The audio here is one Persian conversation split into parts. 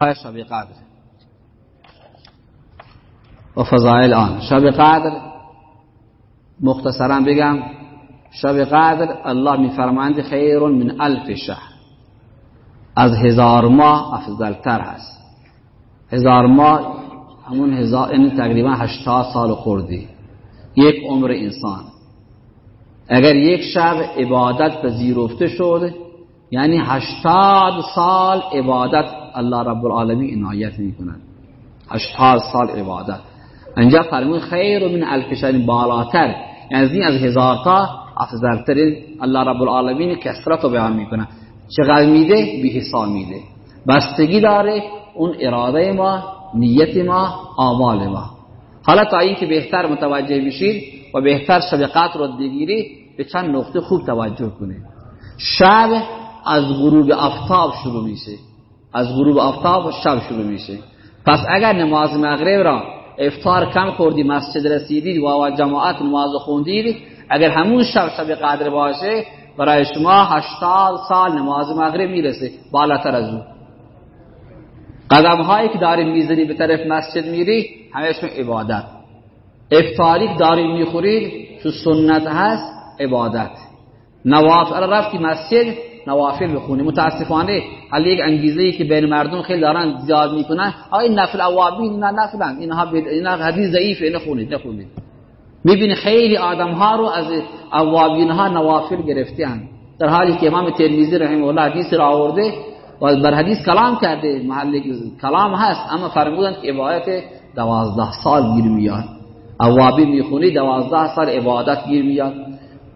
شب قدر. و فضائل آن. شب قدر مختصرا بگم شب قدر الله میفرماند خیر من الف شهر. از هزار ماه افضل تر هست. هزار ماه همون هزار این تقریبا هشتاد سال خوردی. یک عمر انسان. اگر یک شب عبادت پذیرفته شد یعنی هشتاد سال عبادت الله رب العالمین عنایت می کند هشتاد سال عبادت. انجا فرمون خیر من الف شهر بالاتر. یعنی از هزار تا افضلترین الله رب العالمین کسرت رو بیان می‌کنه. چقدر میده؟ به حساب میده. بستگی داره اون اراده ما نیت ما آمال ما. حالا تا اینکه بهتر متوجه بشید و بهتر قدر رو بگیرید به چند نقطه خوب توجه کنید. شب از غروب افتاب شروع میشه. از غروب افتاب شب شروع میشه. پس اگر نماز مغرب را افطار کم خوردی مسجد رسیدید و جماعت نماز خوندید اگر همون شب شب قدر باشه برای شما هشتاد سال نماز مغرب می‌رسه. بالاتر از اون. قدم هایی که داری می‌زنی به طرف مسجد میری همشون عبادت. افطاری که داری می‌خورید تو سنت هست عبادت. نوافل رفتی مسجد نوافل بخونی. متاسفانه حالا یک انگیزه ای که بین مردم خیلی دارن زیاد می‌کنن. آی نفل اوابین نه نفلن اینها اینا حدیث ضعیفه اینو خونید نخونید. می‌بینی خیلی آدم ها رو از اوابین ها نوافل گرفتن در حالی که امام ترمذی رحمه الله حدیث را آورده و بر حدیث کلام کرده. محل کلام هست اما فرمودن که عبادت دوازده سال گیر میاد. اوابین می‌خونی دوازده سال عبادت گیر میاد.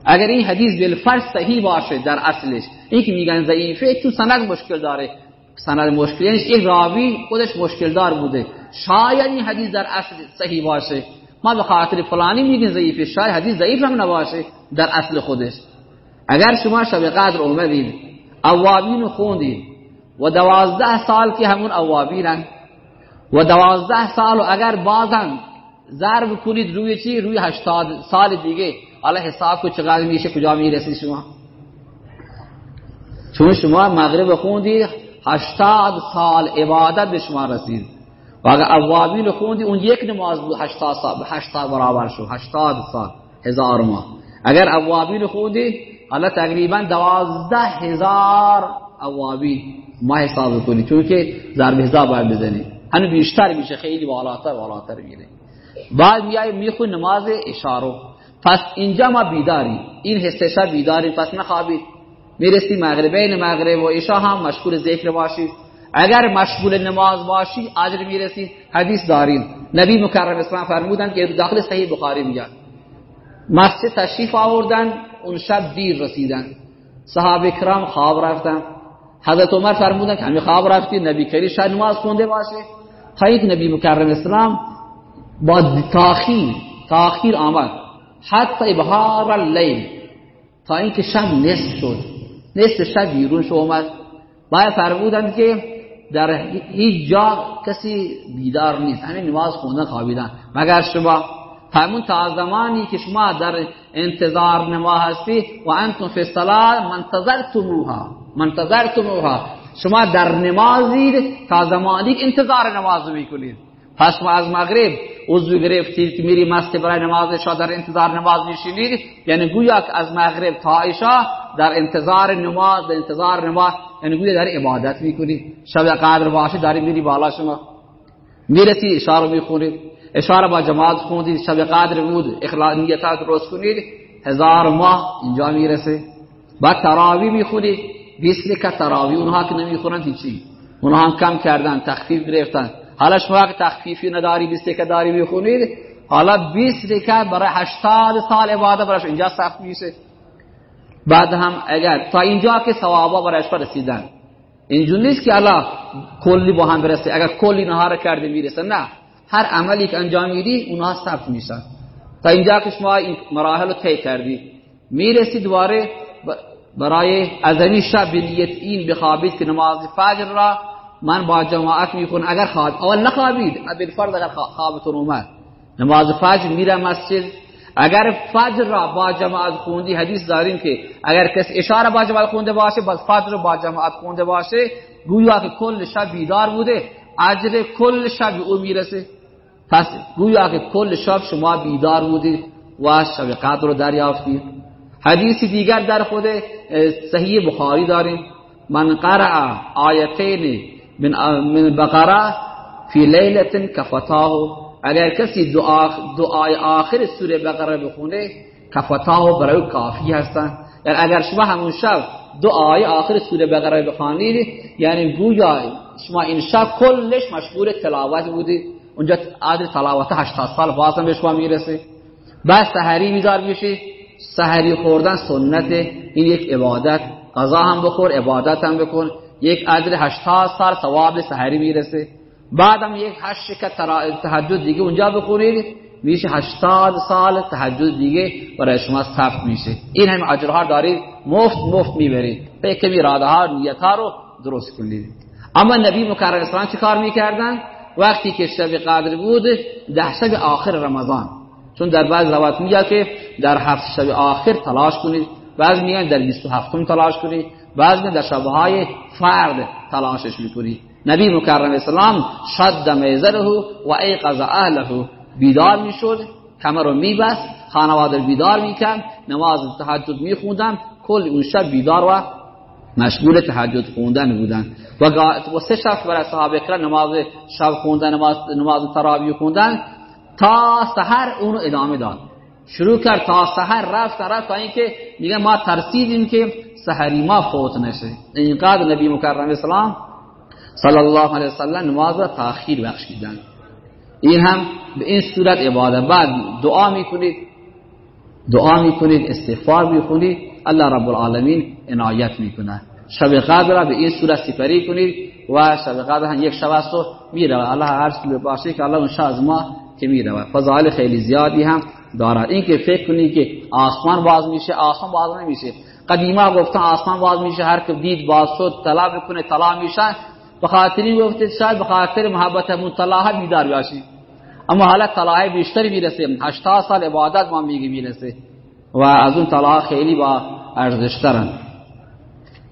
اگر این حدیث بالفرض صحیح باشه در اصلش این که میگن ضعیفه تو سند مشکل داره. سند مشکل یعنی یک راوی خودش مشکل دار بوده. شاید این حدیث در اصل صحیح باشه. ما به خاطر فلانی میگیم ضعیفه شاید حدیث ضعیف هم نباشه در اصل خودش. اگر شما شب قدر اومدید اوابین خوندید و دوازده سال که همون اوابینن و دوازده سال و اگر بازن ضرب کنید روی چی؟ روی هشتاد سال دیگه. حالا حساب کو چقدر میشه کجا می‌رسید شما چون شما مغرب خوندید هشتاد سال عبادت به شما رسید و اگر اوابین خوندی اون یک نماز بود هشتاد سال هشتاد برابر شد هشتاد سال هزار ماه اگر اوابین خوندی حالا تقریبا دوازده هزار اوابین ما حساب کنی چون که ضرب حساب باید بزنی هنو بیشتر میشه خیلی بالاتر بالاتر میره بعد میای میخون نماز اشارو پس اینجا ما بیداری این شب بیداری پس نخوابید. می‌رسی مغربین مغرب و عشا هم مشغول ذکر باشید. اگر مشغول نماز باشی اجر می‌رسید. حدیث داریم. نبی مکرم اسلام فرمودن که داخل صحیح بخاری میاد مسجد تشریف آوردن اون شب دیر رسیدن. صحابه کرام خواب رفتن. حضرت عمر فرمودن که همین خواب رفتی نبی کریم شاید نماز خونده باشه. تا نبی مکرم اسلام با تاخیر تاخیر آمد. حتی ابهار اللیل. تا اینکه شب نصف شد. نصف شب بیرون شو اومد. باید فرمودند که در هیچ جا کسی بیدار نیست. همین نماز خوندن خوابیدن. مگر شما؟ فرمون تا زمانی که شما در انتظار نماز هستی و انتم فی الصلاه منتظرتموها. منتظرتموها. شما در نمازید تا زمانی که انتظار نماز می‌کنید. پس ما از مغرب عضو گرفتید که میری مسجد برای نماز شا در انتظار نماز میشینید؟ یعنی گویا که از مغرب تا عشا در انتظار نماز در انتظار نماز یعنی گویا در عبادت می‌کنید شب قدر باشه داری میری بالا شما. می‌رسی اشاره می‌خونید. اشاره با جماعت خوندید. شب قدر بود اخلاص نیتات درست کنید. هزار ماه اینجا می‌رسه. بعد تراوی می‌خونید. 20 رکعت تراوی. اونها که نمی‌خونن هیچی. اونها هم کم کردن تخفیف گرفتن. حالا شما که تخفیفی نداری 20 رکعت داری می‌خونید حالا 20 رکعت برای 80 سال عبادت براش اینجا سخت میشه. بعد هم اگر تا اینجا که ثوابا برایش رسیدن اینجور نیست که الله کلی با هم برسه. اگر کلی نهار کرده می‌رسه نه. هر عملی که انجام میدی اونها ثبت میشن. تا اینجا که شما این مراحل رو طی کردی. می‌رسی دوباره برای ازنی شب این بخوابید که نماز فجر را من با جماعت می‌خونم اگر خواب اول نخوابید. بالفرض اگر خوابتون اومد. نماز فجر میرم مسجد. اگر فجر را با جماعت خوندی حدیث داریم که اگر کسی اشاره با جماعت خونده باشه بس فجر رو با جماعت خونده باشه گویا که کل شب بیدار بوده. اجر کل شب او می‌رسه. پس گویا که کل شب شما بیدار بودید و شب قدر رو دریافتید. حدیث دیگر در خود صحیح بخاری داریم. من قرأ آیتین من من بقره فی لیلت کفتاه اگر کسی دعا دعای آخر سوره بقره بخونه کفتاه برای کافی هستن. یعنی اگر شما همون شب دعای آخر سوره بقره بخوانید یعنی گویا شما این شب کلش مشغول تلاوت بودید اونجا عادل تلاوت 80 سال بازم به شما می‌رسه. بعد سحری بیدار میشی. سحری خوردن سنت. این یک عبادت. قضا هم بخور عبادت هم بکن. یک عدل 80 سال ثواب سحری می‌رسه. بعدم یک هشت که تهجد دیگه اونجا بخورید میشه 80 سال تهجد دیگه برای شما ثبت میشه. این هم اجرها دارید مفت مفت می‌برید. به کمی راده ها نیت ها رو درست کنید. اما نبی مکرم اسلام چی کار می‌کردن؟ وقتی که شب قدر بود ده شب آخر رمضان. چون در بعض روایت میگه که در هفت شب آخر تلاش کنید. بعض میگن در 27 تلاش کنید. بعض میگن در شبهای فرد تلاشش می‌کنید نبی مکرم اسلام شد میزره و ایقظ اهله. بیدار می‌شد کمر رو میبست خانواده بیدار می‌کرد نماز تهجد میخوندن کل اون شب بیدار و مشغول تهجد خوندن بودن. و, و سه شب برای صحابه کرام نماز شب خوندن نماز نماز تراویح خوندن تا سحر اونو ادامه داد. شروع کرد تا سحر رفت رفت تا اینکه میگه ما ترسیدیم که سحری ما فوت نشه. اینقدر نبی مکرم اسلام صلی الله علیه وسلم نماز را تاخیر بخشیدن. این هم به این صورت عبادت. بعد دعا می‌کنید. دعا می‌کنید استغفار می‌کنید الله رب العالمین عنایت می‌کنه شب قدر را به این صورت سپری کنید و شب قدر هم یک شب است و الله هر باشه که الله اون از ما که میره فضایل خیلی زیادی هم دارد. این که فکر کنید که آسمان باز میشه آسمان باز نمیشه. قدیما گفتن آسمان باز میشه هر که دید باز شد طلا بکنه طلا میشه. بخاطری گفتید شاید بخاطر محبت مطلعه بیدار باشی اما حالا طلاع بیشتری می‌رسه. 80 سال عبادت ما میگی می‌رسه. و از اون طلاع خیلی با ارزشترن.